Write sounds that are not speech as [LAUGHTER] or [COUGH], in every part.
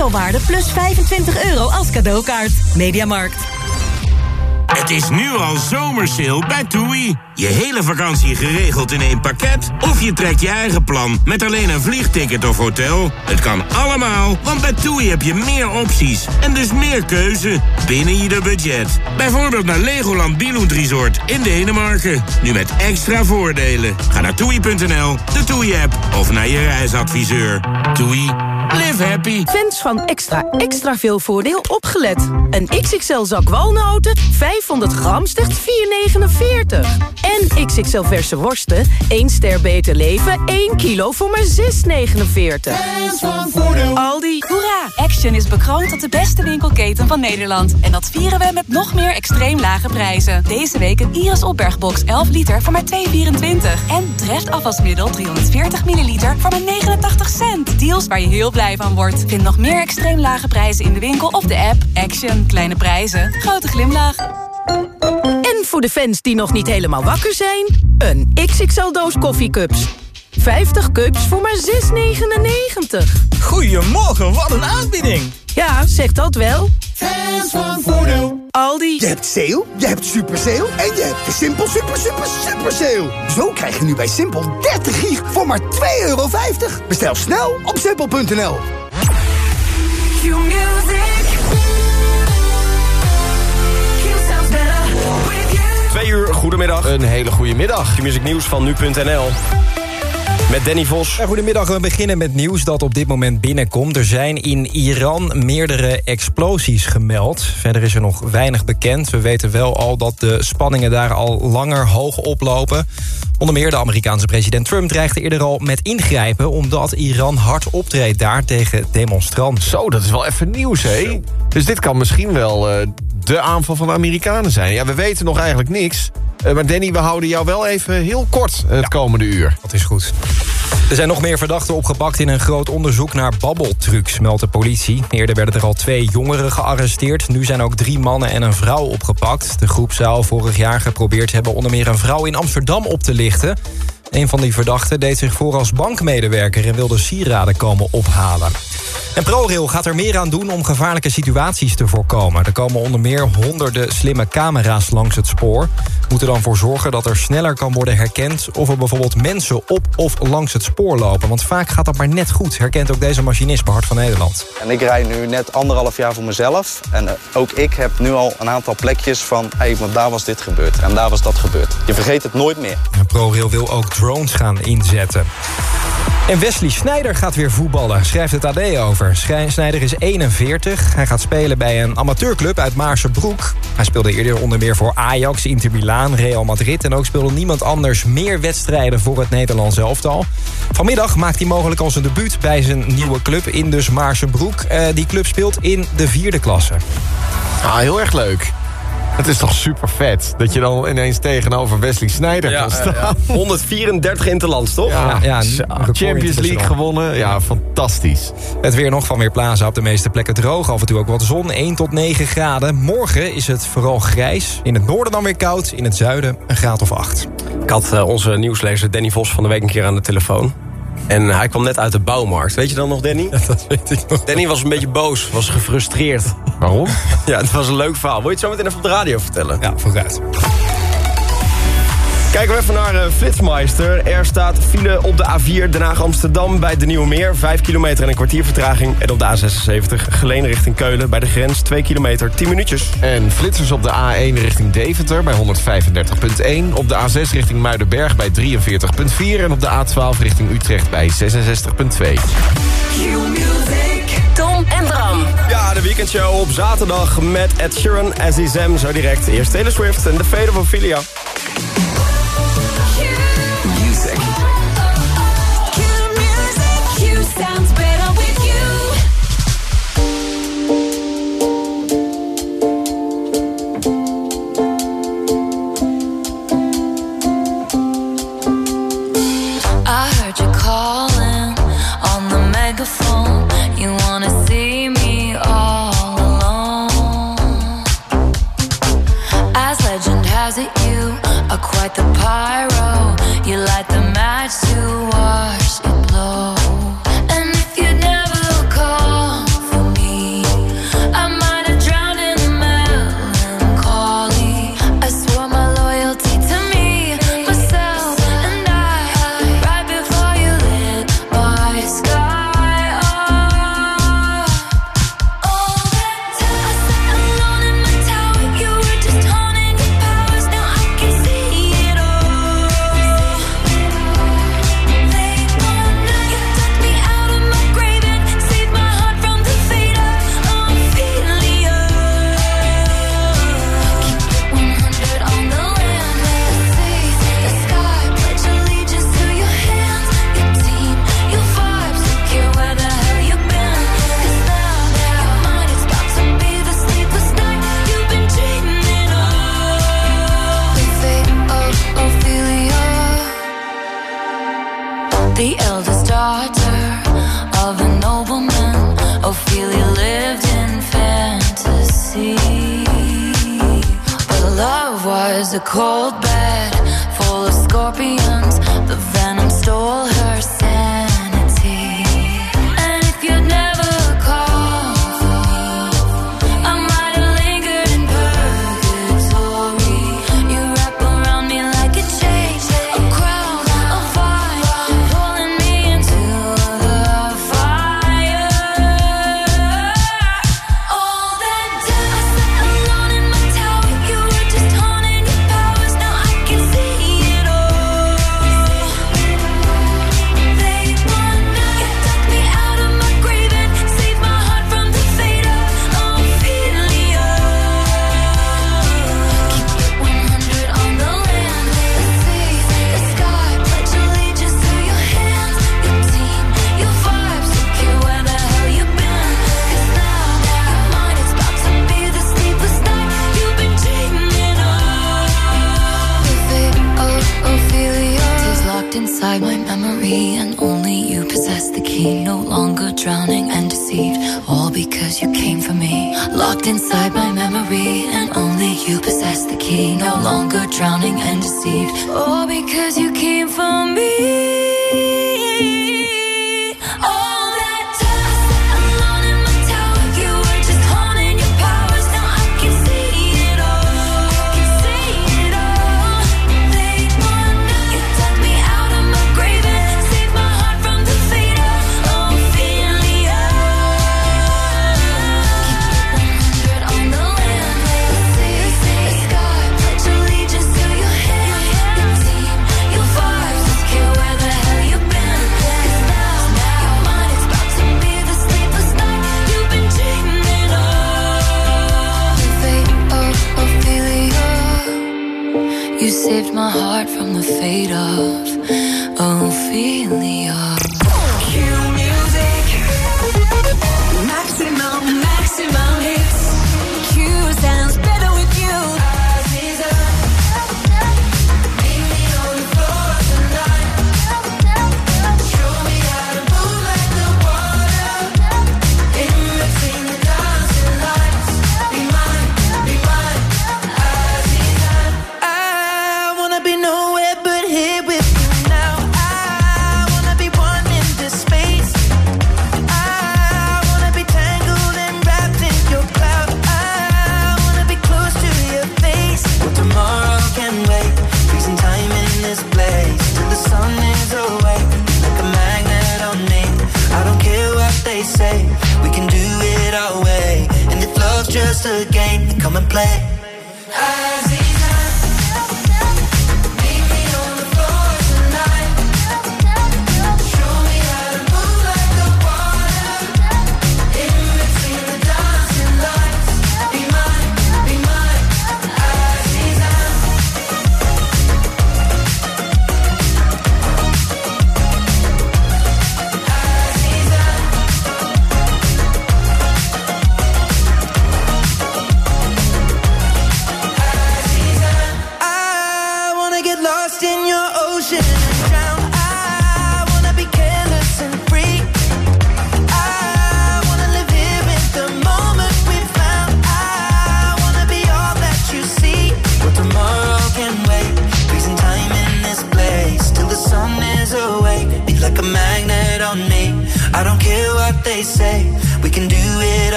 nettowaarde plus 25 euro als cadeaukaart. Mediamarkt. Het is nu al zomersale bij TUI. Je hele vakantie geregeld in één pakket? Of je trekt je eigen plan met alleen een vliegticket of hotel? Het kan allemaal, want bij TUI heb je meer opties en dus meer keuze binnen je budget. Bijvoorbeeld naar Legoland Billund Resort in Denemarken. Nu met extra voordelen. Ga naar toei.nl, de TUI-app of naar je reisadviseur. TUI. Live happy. Fans van extra extra veel voordeel opgelet. Een XXL zak walnoten, 500 gram, slechts 4,49. En XXL verse worsten, 1 ster beter leven, 1 kilo voor maar 6,49. Fans van voordeel. Aldi. Hoera! Action is bekroond tot de beste winkelketen van Nederland. En dat vieren we met nog meer extreem lage prijzen. Deze week een Iris opbergbox 11 liter voor maar 2,24. En Dreft afwasmiddel 340 milliliter voor maar 89 cent. Deals waar je heel blij van wordt. Vind nog meer extreem lage prijzen in de winkel of de app. Action. Kleine prijzen. Grote glimlach. En voor de fans die nog niet helemaal wakker zijn... een XXL-doos koffiecups. 50 cups voor maar 6,99. Goedemorgen, wat een aanbieding! Ja, zeg dat wel. Fans van voordeel. Aldi. Je hebt sale, je hebt super sale en je hebt de Simpel super super super sale. Zo krijg je nu bij Simpel 30 gig voor maar 2,50 euro. Bestel snel op simpel.nl. uur, goedemiddag. Een hele goede middag. Music Nieuws van nu.nl. Met Danny Vos. Ja, goedemiddag, we beginnen met nieuws dat op dit moment binnenkomt. Er zijn in Iran meerdere explosies gemeld. Verder is er nog weinig bekend. We weten wel al dat de spanningen daar al langer hoog oplopen. Onder meer de Amerikaanse president Trump dreigde eerder al met ingrijpen... omdat Iran hard optreedt daar tegen demonstranten. Zo, dat is wel even nieuws, hè? Dus dit kan misschien wel uh, de aanval van de Amerikanen zijn. Ja, we weten nog eigenlijk niks. Uh, maar Danny, we houden jou wel even heel kort het ja, komende uur. Dat is goed. Er zijn nog meer verdachten opgepakt in een groot onderzoek naar babbeltrucs, meldt de politie. Eerder werden er al twee jongeren gearresteerd. Nu zijn ook drie mannen en een vrouw opgepakt. De groep zou vorig jaar geprobeerd hebben onder meer een vrouw in Amsterdam op te lichten. Een van die verdachten deed zich voor als bankmedewerker... en wilde sieraden komen ophalen. En ProRail gaat er meer aan doen om gevaarlijke situaties te voorkomen. Er komen onder meer honderden slimme camera's langs het spoor. Moeten dan voor zorgen dat er sneller kan worden herkend... of er bijvoorbeeld mensen op of langs het spoor lopen. Want vaak gaat dat maar net goed, herkent ook deze machinist bij Hart van Nederland. En ik rijd nu net anderhalf jaar voor mezelf. En uh, ook ik heb nu al een aantal plekjes van... hé, hey, daar was dit gebeurd en daar was dat gebeurd. Je vergeet het nooit meer. En ProRail wil ook drones gaan inzetten. En Wesley Snijder gaat weer voetballen, schrijft het AD over. Snijder is 41. Hij gaat spelen bij een amateurclub uit Maarsebroek. Hij speelde eerder onder meer voor Ajax, Inter Milaan, Real Madrid... en ook speelde niemand anders meer wedstrijden voor het Nederlands elftal. Vanmiddag maakt hij mogelijk al zijn debuut bij zijn nieuwe club in dus Maarsebroek. Uh, die club speelt in de vierde klasse. Ah, heel erg leuk. Het is toch super vet dat je dan ineens tegenover Wesley Sneijder ja, kan staan. Ja, ja. 134 [LAUGHS] interlands, toch? Ja, ja, Champions League gewonnen. Ja, fantastisch. Het weer nog van Weerplaza op de meeste plekken droog. Af en toe ook wat zon, 1 tot 9 graden. Morgen is het vooral grijs. In het noorden dan weer koud. In het zuiden een graad of 8. Ik had uh, onze nieuwslezer Danny Vos van de week een keer aan de telefoon. En hij kwam net uit de bouwmarkt. Weet je dan nog, Danny? [LAUGHS] Ja, dat weet ik nog. Danny was een beetje boos, was gefrustreerd. Waarom? [LAUGHS] Ja, het was een leuk verhaal. Wil je het zo meteen even op de radio vertellen? Ja, vooruit. Kijken we even naar uh, Flitsmeister. Er staat file op de A4 Den Haag-Amsterdam bij de Nieuwe Meer. 5 kilometer en een kwartier vertraging. En op de A76 Geleen richting Keulen bij de grens. 2 kilometer, 10 minuutjes. En flitsers op de A1 richting Deventer bij 135.1. Op de A6 richting Muidenberg bij 43.4. En op de A12 richting Utrecht bij 66.2. Tom en Bram. Ja, de weekendshow op zaterdag met Ed Sheeran, Zem. Zo direct. Eerst Taylor Swift en de Fade of Ophelia.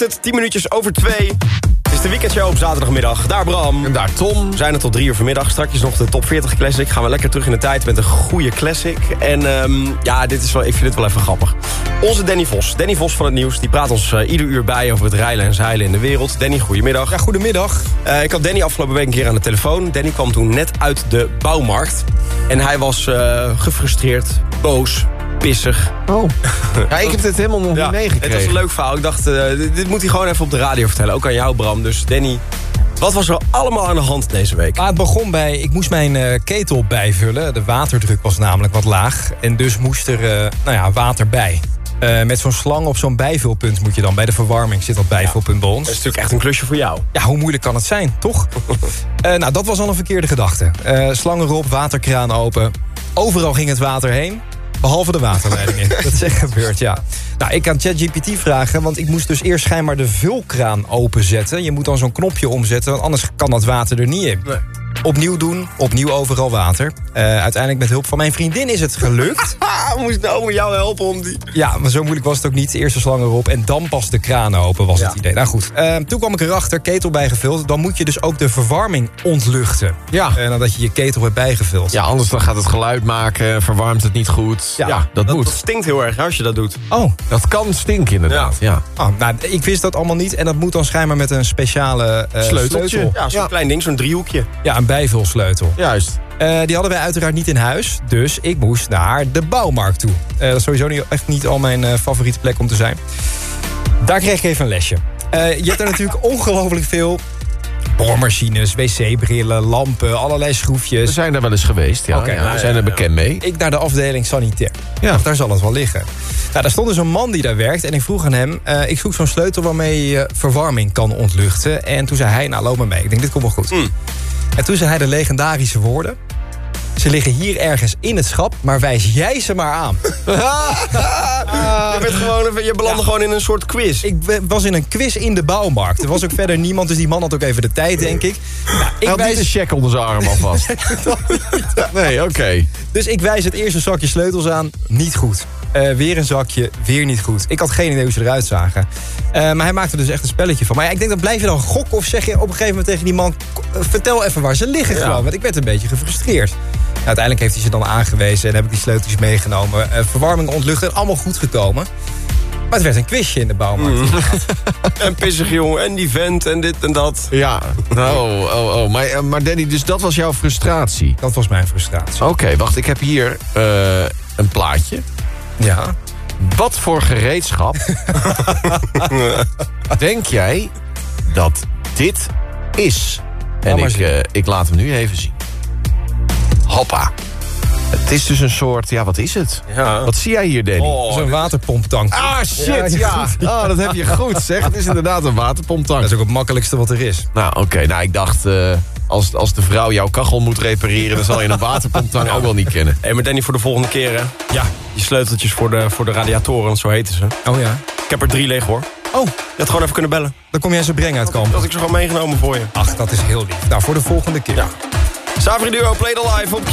Maakt het 10 minuutjes over 2. Het is de weekendshow op zaterdagmiddag. Daar Bram. En daar Tom. We zijn er tot 3 uur vanmiddag. Straks nog de top 40 classic. Gaan we lekker terug in de tijd met een goede classic. En ehm, ja, dit is wel, ik vind het wel even grappig. Onze Danny Vos. Danny Vos van het Nieuws. Die praat ons eh, ieder uur bij over het reilen en zeilen in de wereld. Danny, goedemiddag. Ja, goedemiddag. Eh, ik had Danny afgelopen week een keer aan de telefoon. Danny kwam toen net uit de bouwmarkt. En hij was eh, gefrustreerd, boos, pissig. Oh. [LAUGHS] Ja, ik heb dit helemaal nog Ja, niet meegekregen. Het was een leuk verhaal. Ik dacht, eh, dit, dit moet hij gewoon even op de radio vertellen. Ook aan jou, Bram. Dus Danny, wat was er allemaal aan de hand deze week? Ah, het begon bij, ik moest mijn eh, ketel bijvullen. De waterdruk was namelijk wat laag. En dus moest er eh, nou ja, water bij. Eh, met zo'n slang op zo'n bijvulpunt moet je dan. Bij de verwarming zit dat bijvulpunt bij ons. Dat is natuurlijk echt een klusje voor jou. Ja, hoe moeilijk kan het zijn, toch? [LAUGHS] Eh, nou, dat was al een verkeerde gedachte. Eh slang erop, waterkraan open. Overal ging het water heen. Behalve de waterleidingen. [LAUGHS] dat is echt gebeurd, ja. Nou, ik kan ChatGPT vragen, want ik moest dus eerst schijnbaar de vulkraan openzetten. Je moet dan zo'n knopje omzetten, want anders kan dat water er niet in. Opnieuw doen, opnieuw overal water. Eh, uiteindelijk met hulp van mijn vriendin is het gelukt. [LAUGHS] Ah, moest nou jou helpen om die... Ja, maar zo moeilijk was het ook niet. De eerste slang erop en dan pas de kraan open was het idee. Nou goed, eh, toen kwam ik erachter, ketel bijgevuld. Dan moet je dus ook de verwarming ontluchten. Ja. Eh, nadat je je ketel hebt bijgevuld. Ja, anders dan gaat het geluid maken, verwarmt het niet goed. Ja, dat, moet. Dat stinkt heel erg als je dat doet. Oh. Dat kan stinken inderdaad, ja. Oh, nou, ik wist dat allemaal niet. En dat moet dan schijnbaar met een speciale eh, Sleuteltje. sleutel. Ja, zo'n klein ding, zo'n driehoekje. Ja, een bijvulsleutel. Juist. Eh, die hadden wij uiteraard niet in huis. Dus ik moest naar de bouwmarkt toe. Eh, dat is sowieso niet, echt niet al mijn eh, favoriete plek om te zijn. Daar kreeg ik even een lesje. Je hebt er [LAUGHS] natuurlijk ongelooflijk veel boormachines, wc-brillen, lampen, allerlei schroefjes. We zijn er wel eens geweest, ja. Nou, we zijn er bekend mee. Ik naar de afdeling sanitair. Ja. Daar zal het wel liggen. Nou, daar stond dus een man die daar werkt. En ik vroeg aan hem, ik zoek zo'n sleutel waarmee je verwarming kan ontluchten. En toen zei hij, nou loop maar mee. Ik denk, dit komt wel goed. En toen zei hij de legendarische woorden. Ze liggen hier ergens in het schap, maar wijs jij ze maar aan. [LAUGHS] je, bent gewoon, even- je belandde gewoon in een soort quiz. Ik was in een quiz in de bouwmarkt. Er was ook verder niemand, dus die man had ook even de tijd, denk ik. Nou, ik Hij had niet een check onder zijn arm alvast. [LAUGHS] nee, oké. Dus ik wijs het eerste zakje sleutels aan. Niet goed. Eh, weer een zakje, weer niet goed. Ik had geen idee hoe ze eruit zagen. Eh, maar hij maakte er dus echt een spelletje van. Maar ja, ik denk, dan blijf je dan gokken of zeg je op een gegeven moment tegen die man... "K- eh, vertel even waar ze liggen Ja. gewoon. Want ik werd een beetje gefrustreerd. Nou, uiteindelijk heeft hij ze dan aangewezen en heb ik die sleuteltjes meegenomen. Eh, verwarming ontlucht en allemaal goed gekomen. Maar het werd een quizje in de bouwmarkt. [LAUGHS] En pissig jongen, en die vent, en dit en dat. Ja, oh, oh, oh. Maar, maar Danny, dus dat was jouw frustratie? Dat was mijn frustratie. Oké, wacht, ik heb hier eh, een plaatje. Ja. Wat voor gereedschap [LAUGHS] denk jij dat dit is? En maar ik, eh, ik laat hem nu even zien. Hoppa. Het is dus een soort, ja, wat is het? Ja. Wat zie jij hier, Danny? Dat is een waterpomptank. Ah, shit, ja. Ah, dat heb je goed, zeg. Het is inderdaad een waterpomptank. Dat is ook het makkelijkste wat er is. Nou, oké. Nou, ik dacht, eh, als, als de vrouw jouw kachel moet repareren... dan zal je een waterpomptank [LAUGHS] ook wel niet kennen. Hé, maar Danny, voor de volgende keer, hè? Ja. Die sleuteltjes voor de, voor de radiatoren, want zo heten ze. Oh ja. Ik heb er drie liggen, hoor. Oh, Je had gewoon even kunnen bellen. dan kom jij ze brengen uit kamp. Dat had ik ze gewoon meegenomen voor je. Ach, dat is heel lief. Nou, voor de volgende keer. Ja. Savri Duo, Play the Live op Q.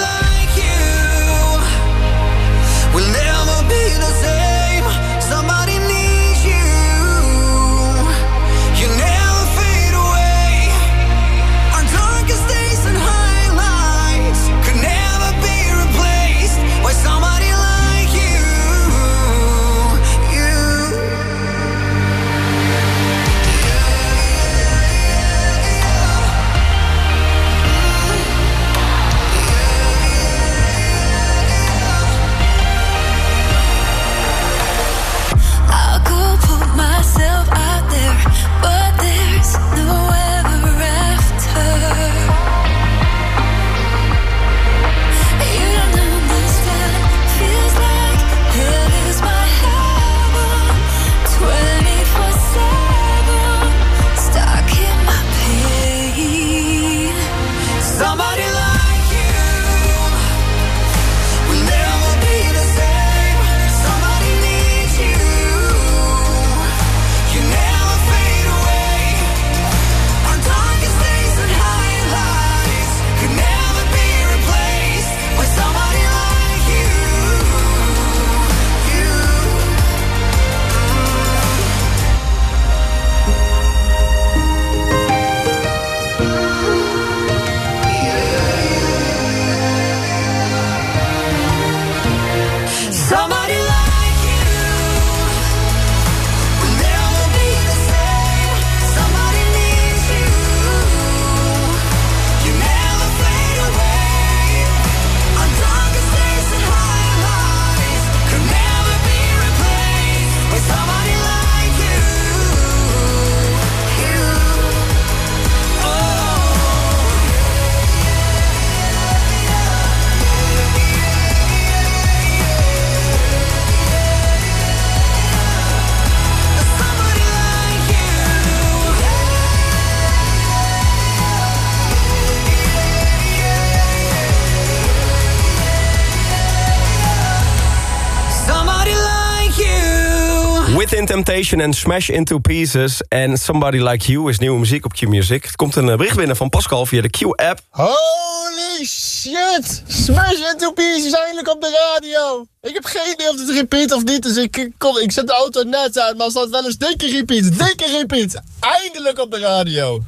Temptation en Smash Into Pieces. En Somebody Like You is nieuwe muziek op Q-Music. Het komt een eh, bericht binnen van Pascal via de Q-app. Holy shit! Smash Into Pieces eindelijk op de radio. Ik heb geen idee of het repeat of niet, dus ik, kom, ik zet de auto net uit, maar er staat wel eens dikke repeat, dikke repeat. Eindelijk op de radio.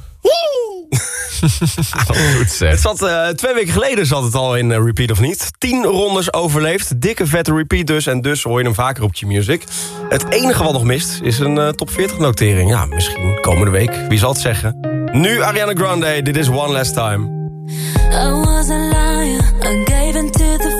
Goed [LAUGHS] zeg. Het zat, eh, twee weken geleden zat het al in eh, Repeat of Niet. Tien rondes overleefd. Dikke vette repeat dus. En dus hoor je hem vaker op Q-Music. Het enige wat nog mist is een eh, top 40 notering. Ja, misschien komende week. Wie zal het zeggen? Nu Ariana Grande. Dit is One Last Time. I was a liar. I gave into the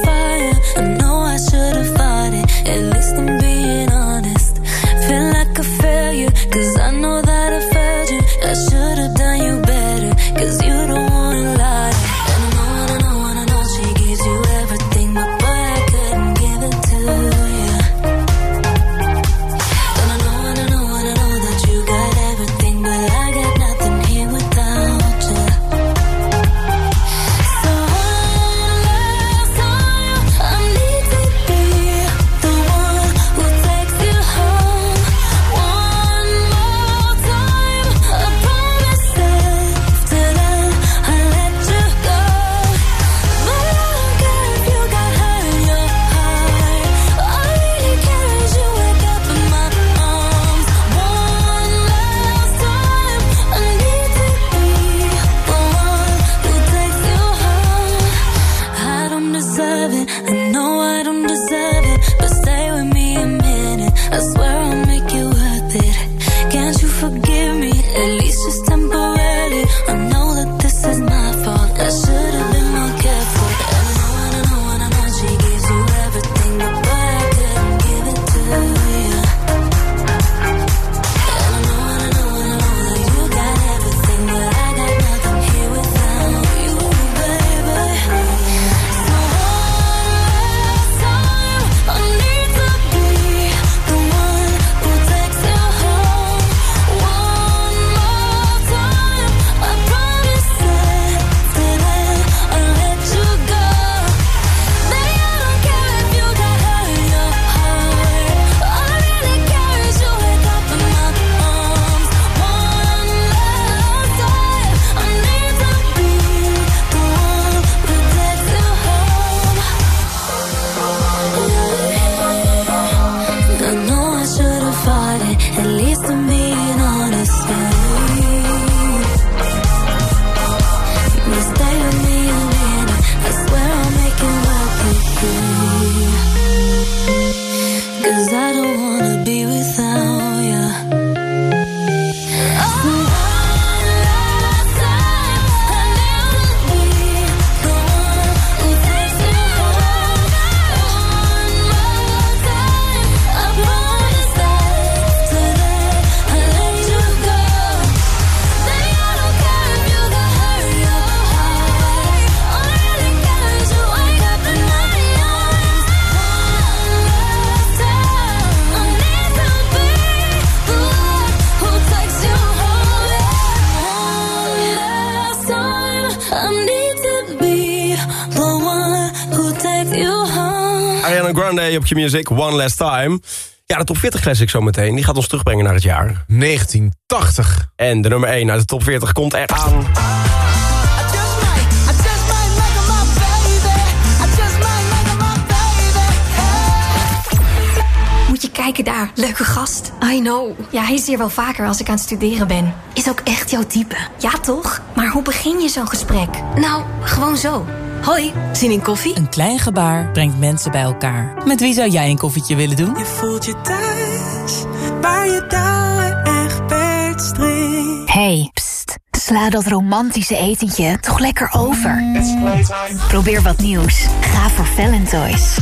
Music, One Last Time. Ja, de top 40 classic zometeen. Die gaat ons terugbrengen naar het jaar. 1980. En de nummer 1 uit de top 40 komt er aan. Moet je kijken daar, leuke gast. I know. Ja, hij is hier wel vaker als ik aan het studeren ben. Is ook echt jouw type. Ja, toch? Maar hoe begin je zo'n gesprek? Nou, gewoon zo. Hoi, zin in koffie? Een klein gebaar brengt mensen bij elkaar. Met wie zou jij een koffietje willen doen? Je voelt je thuis, waar je touwen echt. Hey, pst. Sla dat romantische etentje toch lekker over. Probeer wat nieuws. Ga voor Valentoys.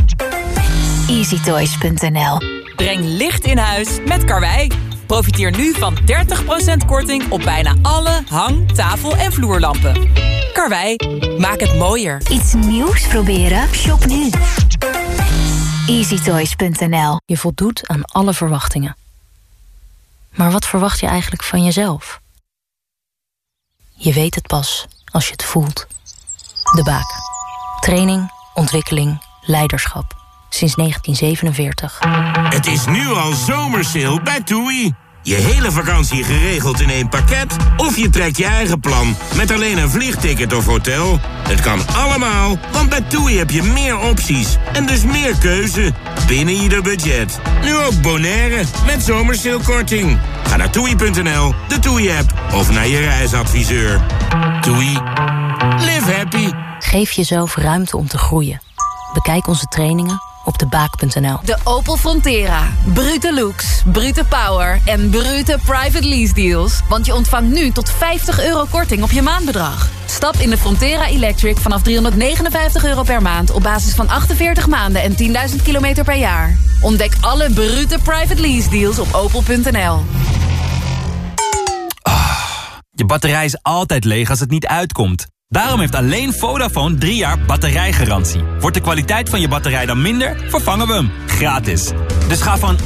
EasyToys.nl Breng licht in huis met Karwei. Profiteer nu van 30% korting op bijna alle hang-, tafel- en vloerlampen. Karwei, maak het mooier. Iets nieuws proberen? Shop nu. EasyToys.nl Je voldoet aan alle verwachtingen. Maar wat verwacht je eigenlijk van jezelf? Je weet het pas als je het voelt. De Baak. Training, ontwikkeling, leiderschap. Sinds 1947. Het is nu al zomersale bij TUI. Je hele vakantie geregeld in één pakket? Of je trekt je eigen plan met alleen een vliegticket of hotel? Het kan allemaal, want bij TUI heb je meer opties en dus meer keuze binnen ieder budget. Nu ook Bonaire met zomersalekorting. Ga naar toei.nl, de TUI-app of naar je reisadviseur. TUI. Live happy. Geef jezelf ruimte om te groeien. Bekijk onze trainingen op debaak.nl. De Opel Frontera. Brute looks, brute power en brute private lease deals. Want je ontvangt nu tot 50 euro korting op je maandbedrag. Stap in de Frontera Electric vanaf 359 euro per maand... op basis van 48 maanden en 10.000 kilometer per jaar. Ontdek alle brute private lease deals op opel.nl. Je batterij is altijd leeg als het niet uitkomt. Daarom heeft alleen Vodafone 3 jaar batterijgarantie. Wordt de kwaliteit van je batterij dan minder, vervangen we hem. Gratis. Dus ga van...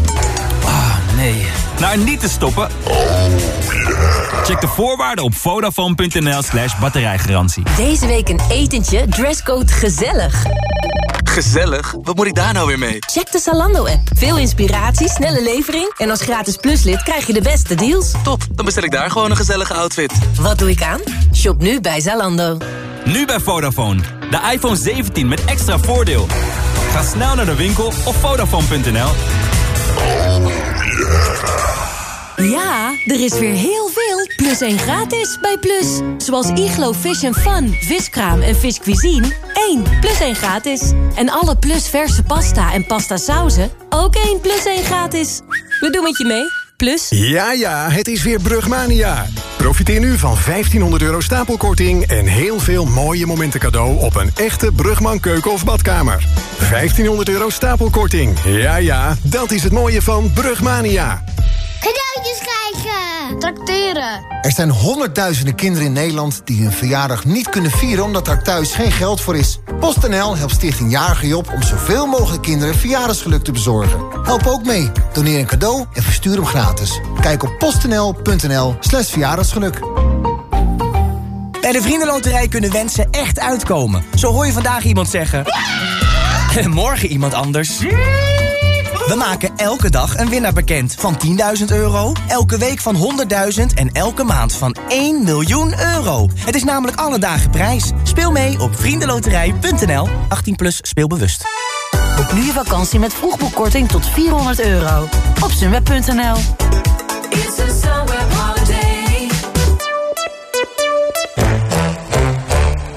Ah, nee. Naar niet te stoppen. Check de voorwaarden op vodafone.nl slash batterijgarantie. Deze week een etentje, dresscode gezellig. Gezellig? Wat moet ik daar nou weer mee? Check de Zalando-app. Veel inspiratie, snelle levering... en als gratis pluslid krijg je de beste deals. Top, dan bestel ik daar gewoon een gezellige outfit. Wat doe ik aan? Shop nu bij Zalando. Nu bij Vodafone. De iPhone 17 met extra voordeel. Ga snel naar de winkel of vodafone.nl. Ja, er is weer heel veel plus 1 gratis bij Plus. Zoals Iglo Fish Fun, viskraam en viscuisine. 1 plus 1 gratis. En alle Plus verse pasta en pasta sauzen ook 1 plus 1 gratis. We doen het je mee. Plus... Ja, ja, het is weer Brugmania. Profiteer nu van 1500 euro stapelkorting... en heel veel mooie momenten cadeau op een echte Brugman keuken of badkamer. 1500 euro stapelkorting. Ja, ja, dat is het mooie van Brugmania. Cadeautjes krijgen! Tracteren! Er zijn honderdduizenden kinderen in Nederland die hun verjaardag niet kunnen vieren omdat er thuis geen geld voor is. PostNL helpt Stichting Jarige Job om zoveel mogelijk kinderen verjaardagsgeluk te bezorgen. Help ook mee. Doneer een cadeau en verstuur hem gratis. Kijk op postnl.nl slash verjaardagsgeluk. Bij de Vriendenloterij kunnen wensen echt uitkomen. Zo hoor je vandaag iemand zeggen... En [LAUGHS] morgen iemand anders... We maken elke dag een winnaar bekend van 10.000 euro, elke week van 100.000 en elke maand van 1 miljoen euro. Het is namelijk alle dagen prijs. Speel mee op vriendenloterij.nl. 18 plus speelbewust. Boek nu je vakantie met vroegboekkorting tot 400 euro. Op sunweb.nl.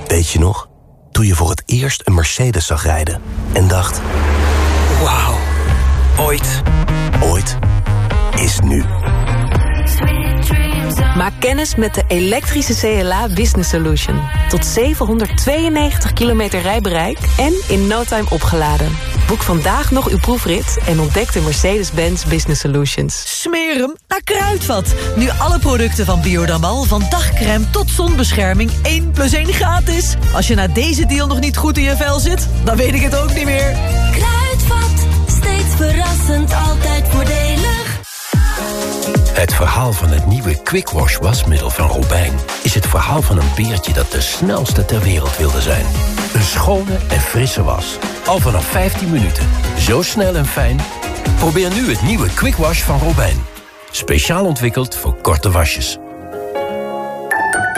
Weet je nog? Toen je voor het eerst een Mercedes zag rijden en dacht... Wauw, ooit, ooit is nu. Maak kennis met de elektrische CLA Business Solution. Tot 792 kilometer rijbereik en in no time opgeladen. Boek vandaag nog uw proefrit en ontdek de Mercedes-Benz Business Solutions. Smeer hem naar Kruidvat. Nu alle producten van Biodamal, van dagcrème tot zonbescherming, 1 plus 1 gratis. Als je na deze deal nog niet goed in je vel zit, dan weet ik het ook niet meer. Verrassend, altijd voordelig. Het verhaal van het nieuwe Quick Wash wasmiddel van Robijn... is het verhaal van een beertje dat de snelste ter wereld wilde zijn. Een schone en frisse was. Al vanaf 15 minuten. Zo snel en fijn. Probeer nu het nieuwe Quick Wash van Robijn. Speciaal ontwikkeld voor korte wasjes.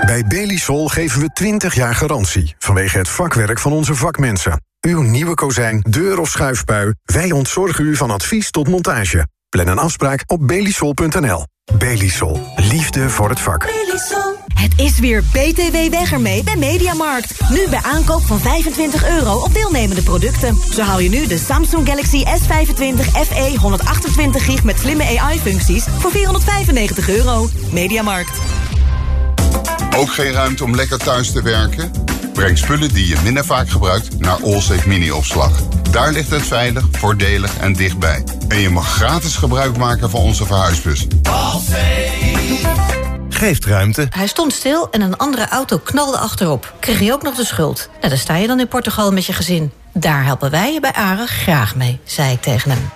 Bij Belisol geven we 20 jaar garantie... vanwege het vakwerk van onze vakmensen. Uw nieuwe kozijn, deur of schuifpui... wij ontzorgen u van advies tot montage. Plan een afspraak op belisol.nl. Belisol. Liefde voor het vak. Het is weer BTW weg ermee bij Mediamarkt. Nu bij aankoop van 25 euro op deelnemende producten. Zo haal je nu de Samsung Galaxy S25 FE 128 gig met slimme AI-functies voor 495 euro. Mediamarkt. Ook geen ruimte om lekker thuis te werken? Breng spullen die je minder vaak gebruikt naar Allsafe Mini-opslag. Daar ligt het veilig, voordelig en dichtbij. En je mag gratis gebruik maken van onze verhuisbus. Geeft ruimte. Hij stond stil en een andere auto knalde achterop. Kreeg je ook nog de schuld? Nou, daar sta je dan in Portugal met je gezin. Daar helpen wij je bij ARAG graag mee, zei ik tegen hem.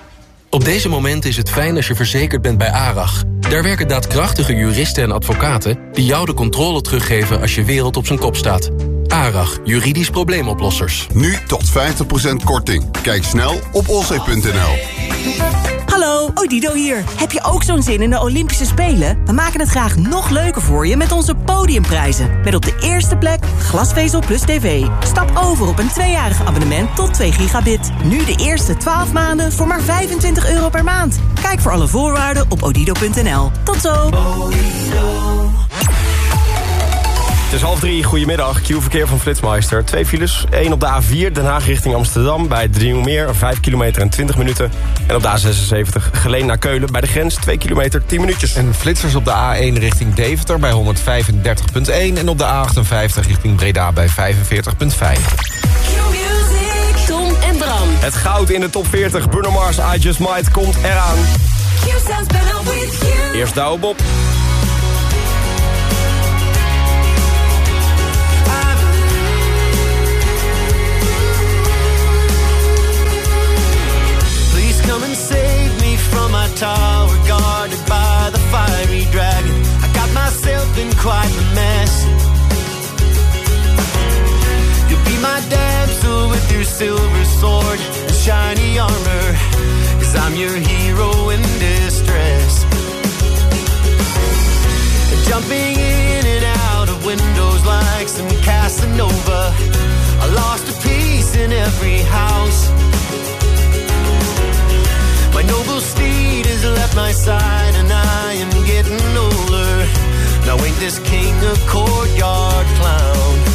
Op deze moment is het fijn als je verzekerd bent bij ARAG. Daar werken daadkrachtige juristen en advocaten... die jou de controle teruggeven als je wereld op zijn kop staat. ARAG, juridisch probleemoplossers. Nu tot 50% korting. Kijk snel op olzee.nl. Hallo, Odido hier. Heb je ook zo'n zin in de Olympische Spelen? We maken het graag nog leuker voor je met onze podiumprijzen. Met op de eerste plek glasvezel plus tv. Stap over op een tweejarig abonnement tot 2 gigabit. Nu de eerste 12 maanden voor maar 25 euro per maand. Kijk voor alle voorwaarden op odido.nl. Tot zo. Het is half drie, goedemiddag. Q-verkeer van Flitsmeister. Twee files, één op de A4, Den Haag richting Amsterdam... bij Driehoemeer, 5 kilometer en 20 minuten. En op de A76, Geleen naar Keulen, bij de grens... 2 kilometer, 10 minuutjes. En flitsers op de A1 richting Deventer bij 135.1... en op de A58 richting Breda bij 45.5. Tom en Bram. Het goud in de top 40, Bruno Mars, I Just Might, komt eraan. Eerst Douwe Bob. In quite a mess. You'll be my damsel with your silver sword and shiny armor. Cause I'm your hero in distress. Jumping in and out of windows like some Casanova. I lost a piece in every house. My noble steed has left my side and I am getting older. Now ain't this king a courtyard clown?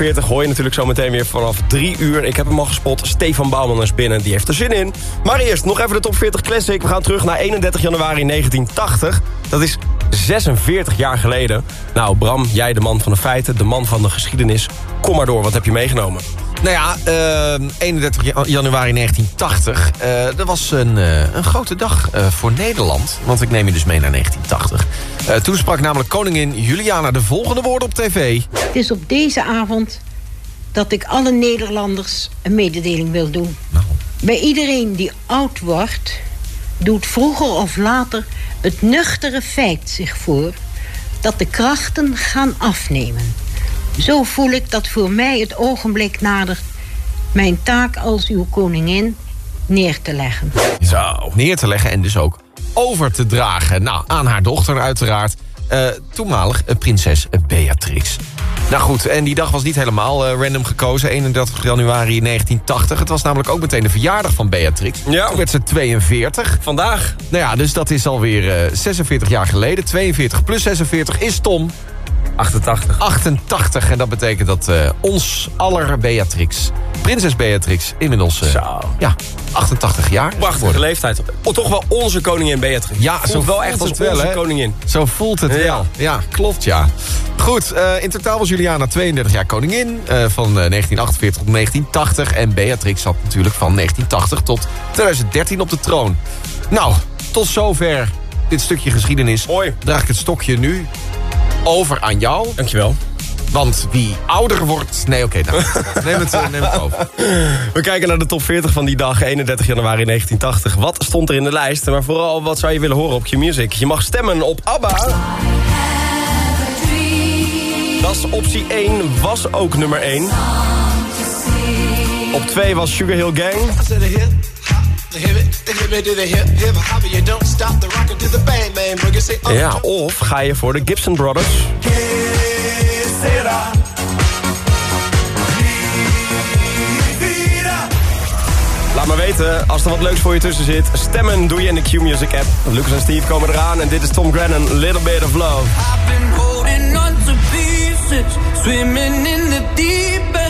40 hoor je natuurlijk zo meteen weer vanaf 3 uur. Ik heb hem al gespot. Stefan Bouwman is binnen. Die heeft er zin in. Maar eerst nog even de top 40 Classic. We gaan terug naar 31 januari 1980. Dat is 46 jaar geleden. Nou, Bram, jij de man van de feiten. De man van de geschiedenis. Kom maar door. Wat heb je meegenomen? Nou ja, eh, 31 ja- januari 1980. eh, dat was een, eh, een grote dag eh, voor Nederland. Want ik neem je dus mee naar 1980. Eh, toen sprak namelijk koningin Juliana de volgende woorden op tv. Het is op deze avond dat ik alle Nederlanders een mededeling wil doen. Bij iedereen die oud wordt, doet vroeger of later het nuchtere feit zich voor dat de krachten gaan afnemen. Zo voel ik dat voor mij het ogenblik nadert mijn taak als uw koningin neer te leggen. Zo. Neer te leggen en dus ook over te dragen. Nou, aan haar dochter uiteraard. eh, toenmalig eh, prinses Beatrix. Nou goed, en die dag was niet helemaal eh, random gekozen. 31 januari 1980. Het was namelijk ook meteen de verjaardag van Beatrix. Ja. Toen werd ze 42. Vandaag. Nou ja, dus dat is alweer eh 46 jaar geleden. 42 plus 46 is Tom. 88. 88. En dat betekent dat eh, ons aller Beatrix, prinses Beatrix, inmiddels eh, ja, 88 jaar Prachtige leeftijd. Oh, toch wel onze koningin Beatrix. Ja, Voelt zo wel echt als het wel, onze koningin. Zo voelt het Ja. wel. Ja, klopt, ja. Goed, eh, in totaal was Juliana 32 jaar koningin. van eh, 1948 tot 1980. En Beatrix zat natuurlijk van 1980 tot 2013 op de troon. Nou, tot zover dit stukje geschiedenis. Mooi. Draag ik het stokje nu over aan jou. Dankjewel. Want wie ouder wordt... Nee, oké, nou, [LAUGHS] neem, het, eh, neem het over. We kijken naar de top 40 van die dag, 31 januari 1980. Wat stond er in de lijst? Maar vooral, wat zou je willen horen op Q-Music? Je mag stemmen op ABBA. Dat is optie 1, was ook nummer 1. Op 2 was Sugar Hill Gang. Ja, of ga je voor de Gibson Brothers. Laat maar weten, als er wat leuks voor je tussen zit. Stemmen doe je in de Q-Music app. Lucas en Steve komen eraan en dit is Tom Grennan, Little Bit of Love. been holding on to pieces, swimming in the deep end,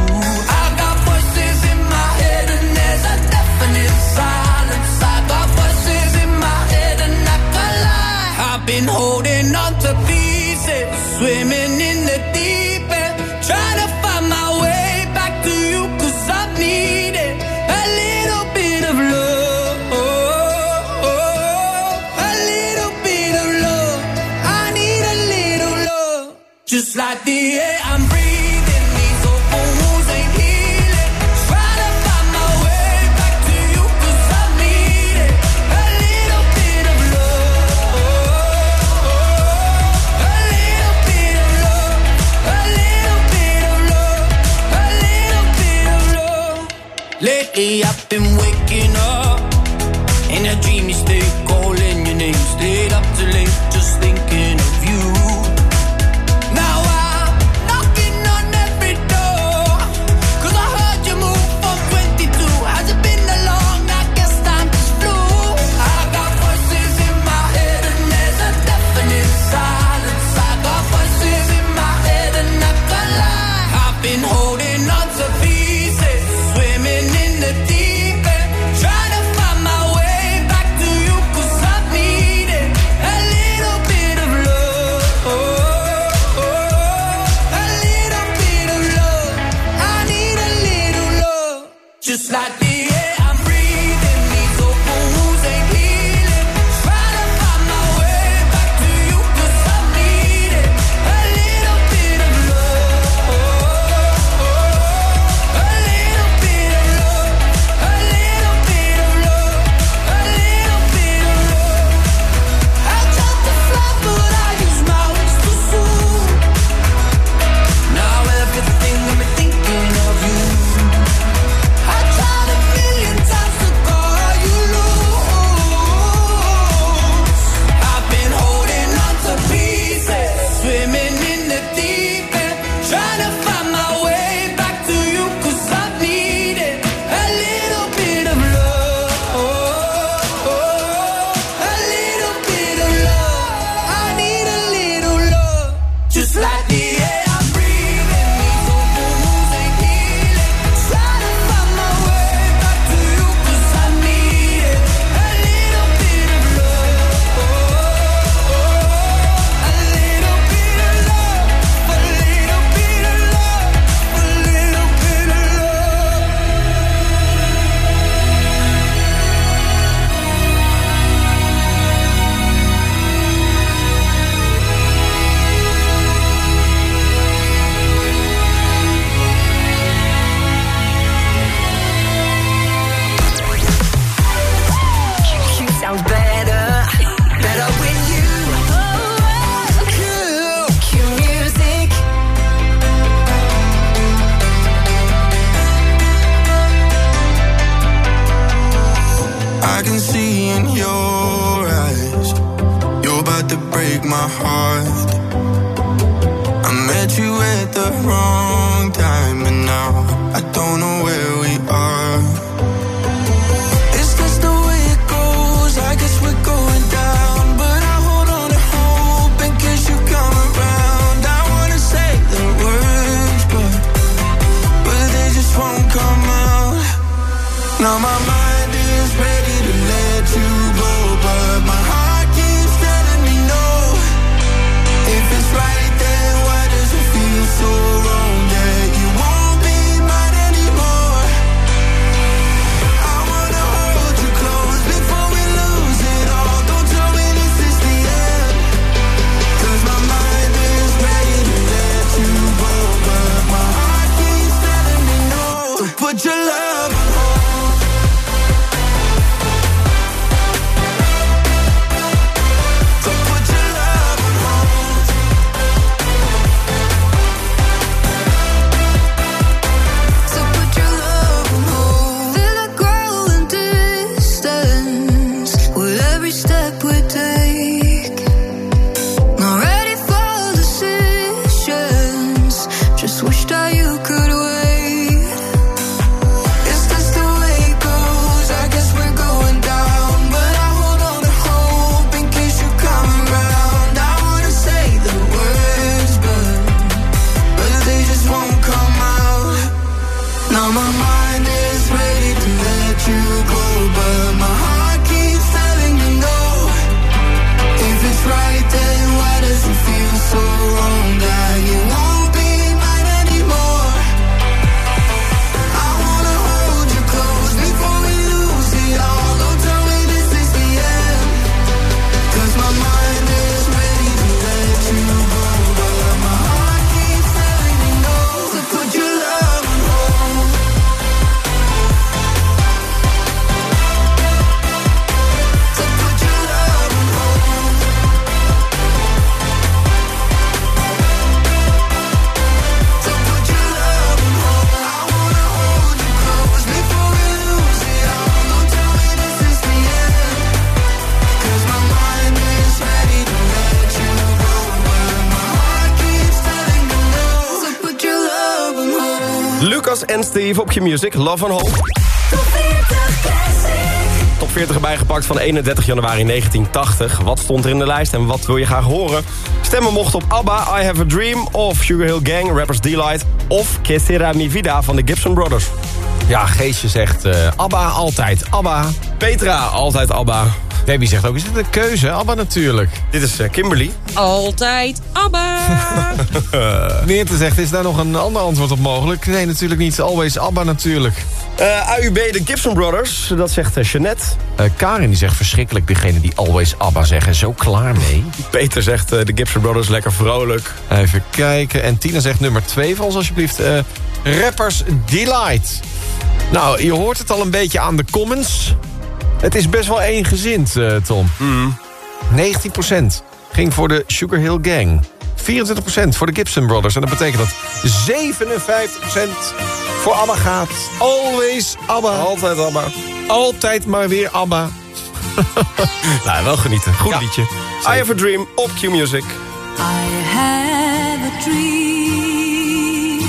calling your name. Stayed up too late, just thinking. every step Steve op Q-Music. Love and Hope. Top 40 erbij gepakt van 31 januari 1980. Wat stond er in de lijst en wat wil je graag horen? Stemmen mocht op ABBA, I Have a Dream... of Sugar Hill Gang, Rappers Delight... of Que Sera Mi Vida van de Gibson Brothers. Ja, Geesje zegt eh, ABBA altijd. ABBA. Petra, altijd ABBA. Debbie zegt ook, is dit een keuze? ABBA natuurlijk. Dit is eh, Kimberly. Altijd ABBA. [LAUGHS] Meerte zegt, is daar nog een ander antwoord op mogelijk? Nee, natuurlijk niet. Always ABBA natuurlijk. Eh, AUB, de Gibson Brothers, dat zegt uh, Jeannette. Uh, Karin die zegt verschrikkelijk, degene die always ABBA zeggen. Zo klaar mee. [LAUGHS] Peter zegt de Gibson Brothers lekker vrolijk. Even kijken. En Tina zegt nummer 2 voor ons alsjeblieft. Rappers Delight. Nou, je hoort het al een beetje aan de comments. Het is best wel eengezind, Tom. Mm. 19% ging voor de Sugar Hill Gang. 24% voor de Gibson Brothers. En dat betekent dat 57% voor ABBA gaat. Always ABBA. Altijd ABBA. Altijd maar weer ABBA. [LAUGHS] nou, wel genieten. Goed Ja. liedje. I Have a Dream op Q-Music. I have a dream,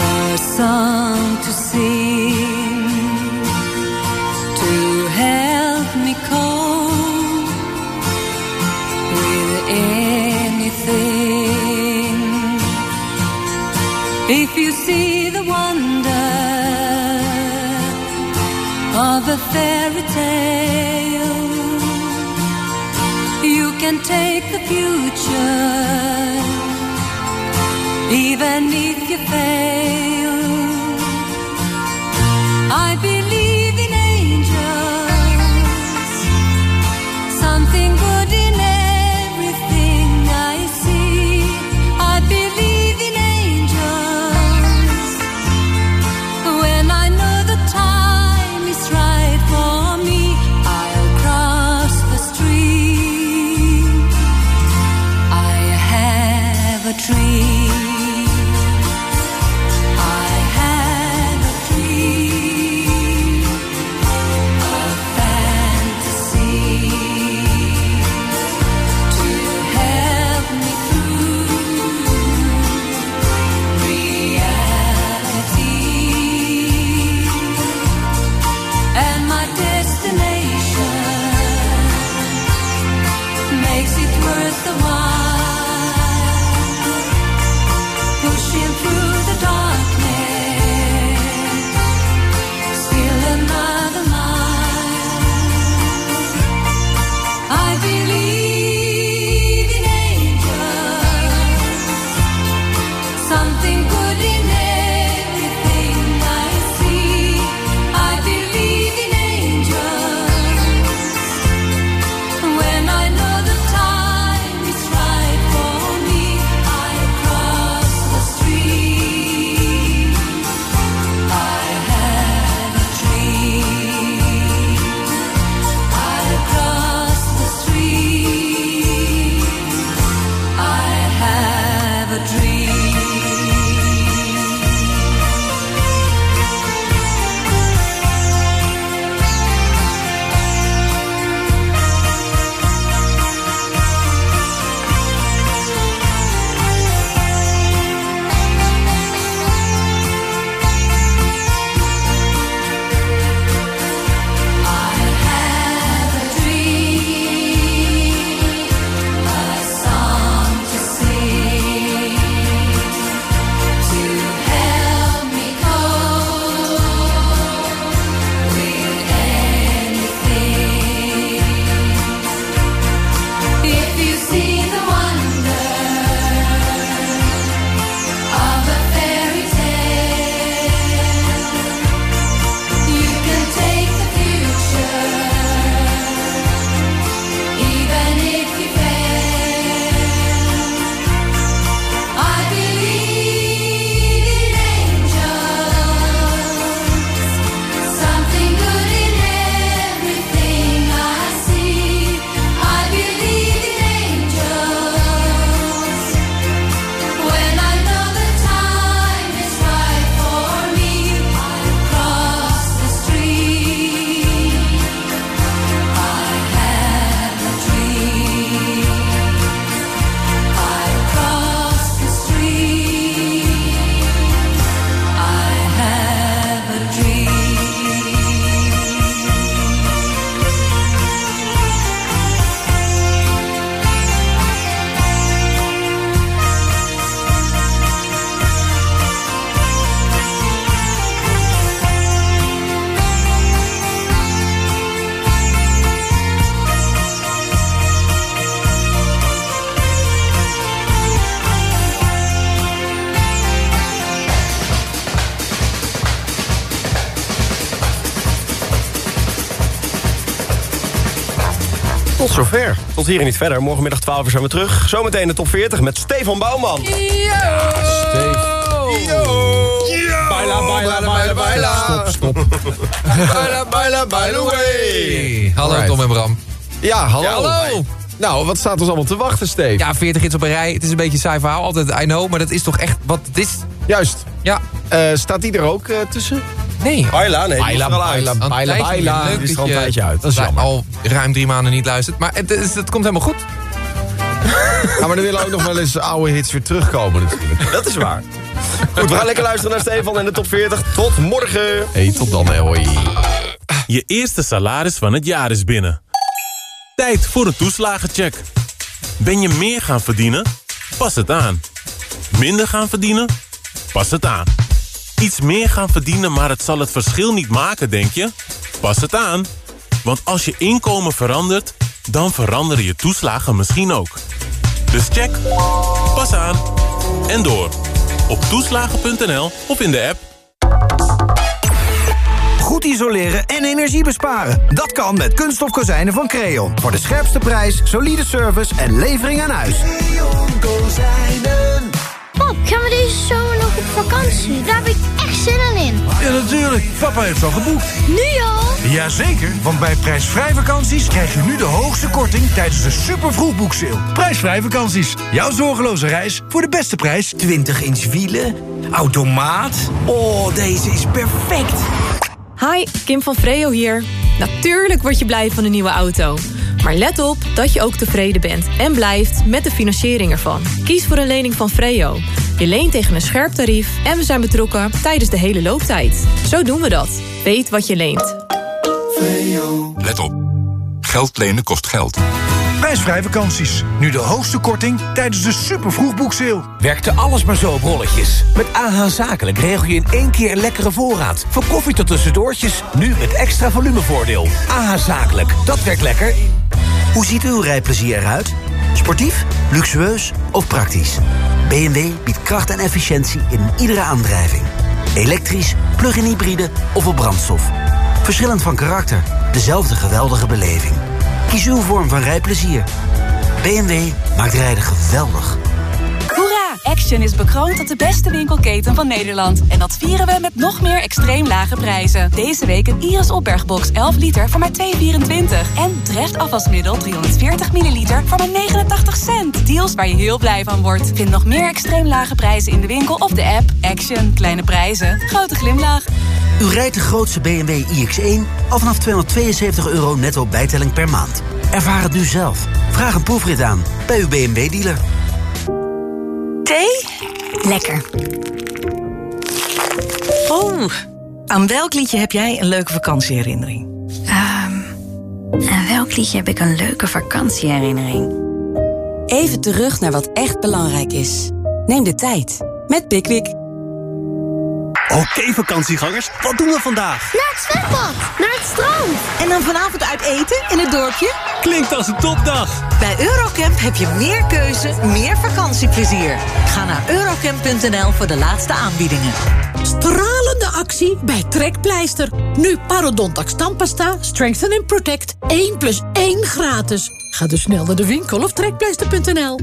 a song to sing, can take the future, even if you fail. Tot hier en niet verder. Morgenmiddag 12 uur zijn we terug. Zometeen de top 40 met Stefan Bouwman. Baila, baila, baila, baila. Stop, stop. [LAUGHS] Baila, baila, baila away. Hallo Alright. Tom en Bram. Ja, hallo. Ja, hallo. Nou, wat staat ons allemaal te wachten, Steve? Ja, 40 hits op een rij. Het is een beetje een saai verhaal, altijd I know. Maar dat is toch echt wat het is. Juist. Ja. Eh, staat die er ook eh, tussen? Nee. Baila, nee, er baila. niet. Leuk Die is er al een tijdje uit. Dat is jammer. al ruim drie maanden niet luistert. Maar het, het, het komt helemaal goed. [LAUGHS] Ja, maar er willen ook nog wel eens oude hits weer terugkomen natuurlijk. Dat is waar. Goed, we gaan lekker luisteren naar Stefan en de top 40. Tot morgen. Hey, tot dan, hè, hoi. Je eerste salaris van het jaar is binnen. Tijd voor een toeslagencheck. Ben je meer gaan verdienen? Pas het aan. Minder gaan verdienen? Pas het aan. Iets meer gaan verdienen, maar het zal het verschil niet maken, denk je? Pas het aan. Want als je inkomen verandert, dan veranderen je toeslagen misschien ook. Dus check, pas aan en door. Op toeslagen.nl of in de app. Goed isoleren en energie besparen. Dat kan met kunststof kozijnen van Creon. Voor de scherpste prijs, solide service en levering aan huis. Pap, gaan we deze zomer nog op vakantie? Daar heb ik. Ja, natuurlijk. Papa heeft al geboekt. Nu al? Jazeker, want bij prijsvrij vakanties krijg je nu de hoogste korting tijdens de super vroegboekseil. Prijsvrij vakanties. Jouw zorgeloze reis voor de beste prijs. 20 inch wielen, automaat. Oh, deze is perfect. Hi, Kim van Freo hier. Natuurlijk word je blij van een nieuwe auto. Maar let op dat je ook tevreden bent en blijft met de financiering ervan. Kies voor een lening van Freo. Je leent tegen een scherp tarief en we zijn betrokken tijdens de hele looptijd. Zo doen we dat. Weet wat je leent. Let op. Geld lenen kost geld. Prijsvrij vakanties. Nu de hoogste korting tijdens de super vroegboekseil. Werkte alles maar zo op rolletjes. Met AH Zakelijk regel je in één keer een lekkere voorraad. Van koffie tot tussendoortjes, nu met extra volumevoordeel. AH Zakelijk, dat werkt lekker. Hoe ziet uw rijplezier eruit? Sportief, luxueus of praktisch? BMW biedt kracht en efficiëntie in iedere aandrijving. Elektrisch, plug-in hybride of op brandstof. Verschillend van karakter, dezelfde geweldige beleving. Kies uw vorm van rijplezier. BMW maakt rijden geweldig. Hoera! Action is bekroond tot de beste winkelketen van Nederland. En dat vieren we met nog meer extreem lage prijzen. Deze week een Iris opbergbox 11 liter voor maar 2,24. En Dreft afwasmiddel 340 milliliter voor maar 89 cent. Deals waar je heel blij van wordt. Vind nog meer extreem lage prijzen in de winkel of de app. Action. Kleine prijzen. Grote glimlach. U rijdt de grootste BMW iX1 al vanaf 272 euro netto bijtelling per maand. Ervaar het nu zelf. Vraag een proefrit aan bij uw BMW-dealer. Thee? Lekker. Oh, aan welk liedje heb jij een leuke vakantieherinnering? Ehm, aan welk liedje heb ik een leuke vakantieherinnering? Even terug naar wat echt belangrijk is. Neem de tijd met Pickwick. Oké vakantiegangers, wat doen we vandaag? Naar het zwembad, naar het strand. En dan vanavond uit eten in het dorpje? Klinkt als een topdag. Bij Eurocamp heb je meer keuze, meer vakantieplezier. Ga naar eurocamp.nl voor de laatste aanbiedingen. Stralende actie bij Trekpleister. Nu Parodontax tandpasta, Strengthen and Protect. 1 plus 1 gratis. Ga dus snel naar de winkel of trekpleister.nl.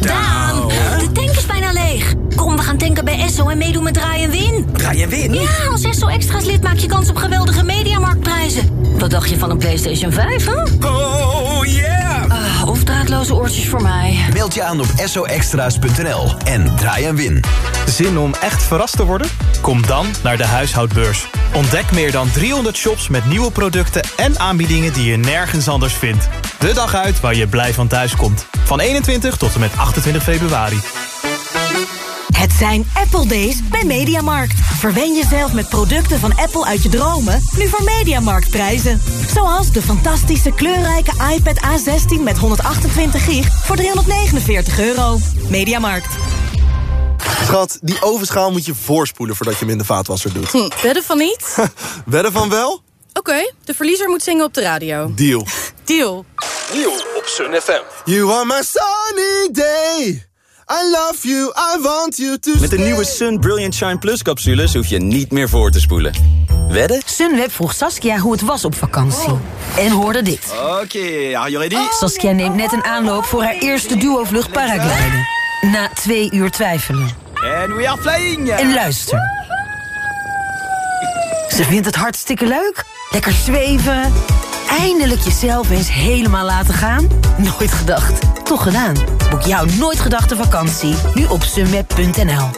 Daan, de tank is bijna leeg. Kom, we gaan tanken bij Esso en meedoen met Draai en Win. Draai en win? Ja, als Esso Extra's lid maak je kans op geweldige mediamarktprijzen. Wat dacht je van een PlayStation 5, hè? Oh yeah! Of draadloze oortjes voor mij. Meld je aan op soextra's.nl en draai en win. Zin om echt verrast te worden? Kom dan naar de huishoudbeurs. Ontdek meer dan 300 shops met nieuwe producten en aanbiedingen die je nergens anders vindt. De dag uit waar je blij van thuis komt. Van 21 tot en met 28 februari. Het zijn Apple Days bij Mediamarkt. Verwen jezelf met producten van Apple uit je dromen, nu voor Mediamarkt prijzen. Zoals de fantastische kleurrijke iPad A16 met 128 gig voor 349 euro. Mediamarkt. Schat, die ovenschaal moet je voorspoelen voordat je hem in de vaatwasser doet. Hm, wedden van niet? [LAUGHS] Wedden van wel? Oké, de verliezer moet zingen op de radio. Deal. Deal. Deal op Sun FM. You are my sunny day. I love you, I want you to Met de nieuwe Sun Brilliant Shine Plus capsules hoef je niet meer voor te spoelen. Wedden? Sunweb vroeg Saskia hoe het was op vakantie. En hoorde dit. Oké, are you ready? Saskia neemt net een aanloop voor haar eerste duo-vlucht paragliden. Na twee uur twijfelen. And we are flying! En luister. Ze vindt het hartstikke leuk. Lekker zweven. Eindelijk jezelf eens helemaal laten gaan. Nooit gedacht. Toch gedaan. Boek jouw nooit gedachte vakantie. Nu op sunweb.nl.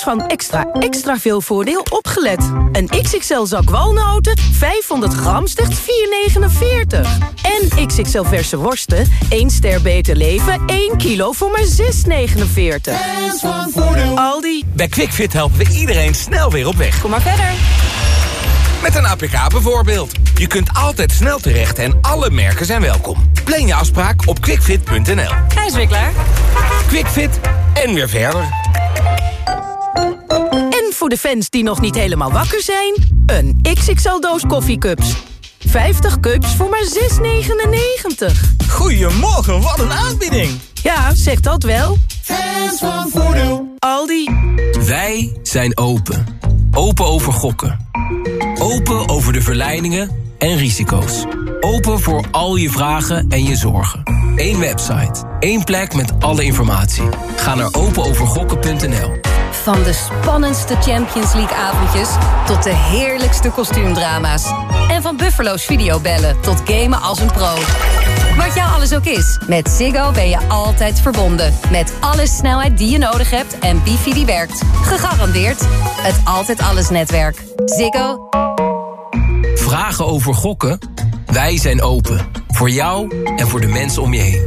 Fans van extra extra veel voordeel opgelet. Een XXL zak walnoten, 500 gram, slechts 4,49. En XXL verse worsten, 1 ster beter leven, 1 kilo voor maar 6,49. Aldi. Bij QuickFit helpen we iedereen snel weer op weg. Kom maar verder. Met een APK bijvoorbeeld. Je kunt altijd snel terecht en alle merken zijn welkom. Plan je afspraak op quickfit.nl. Hij is weer klaar. QuickFit en weer verder. En voor de fans die nog niet helemaal wakker zijn... een XXL-doos koffiecups. 50 cups voor maar 6,99. Goedemorgen, wat een aanbieding. Ja, zeg dat wel. Fans van Voordeel. Aldi. Wij zijn open. Open over gokken. Open over de verleidingen en risico's. Open voor al je vragen en je zorgen. Eén website. één plek met alle informatie. Ga naar openovergokken.nl. Van de spannendste Champions League avondjes tot de heerlijkste kostuumdrama's. En van Buffalo's videobellen tot gamen als een pro. Wat jou alles ook is, met Ziggo ben je altijd verbonden. Met alle snelheid die je nodig hebt en wifi die werkt. Gegarandeerd het Altijd Alles netwerk. Ziggo. Vragen over gokken? Wij zijn open. Voor jou en voor de mensen om je heen.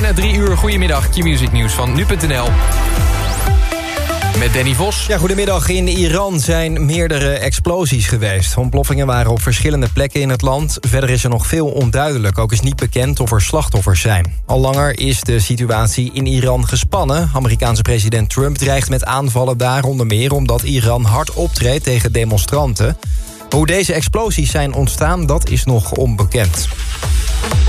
Bijna drie uur, goedemiddag, Q-Music nieuws van nu.nl. Met Danny Vos. Ja, goedemiddag. In Iran zijn meerdere explosies geweest. Ontploffingen waren op verschillende plekken in het land. Verder is er nog veel onduidelijk. Ook is niet bekend of er slachtoffers zijn. Al langer is de situatie in Iran gespannen. Amerikaanse president Trump dreigt met aanvallen daar onder meer... omdat Iran hard optreedt tegen demonstranten. Hoe deze explosies zijn ontstaan, dat is nog onbekend.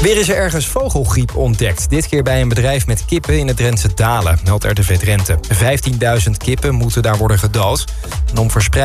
Weer is er ergens vogelgriep ontdekt. Dit keer bij een bedrijf met kippen in het Drentse Dalen, meldt RTV Drenthe. 15.000 kippen moeten daar worden gedood. En om verspreiding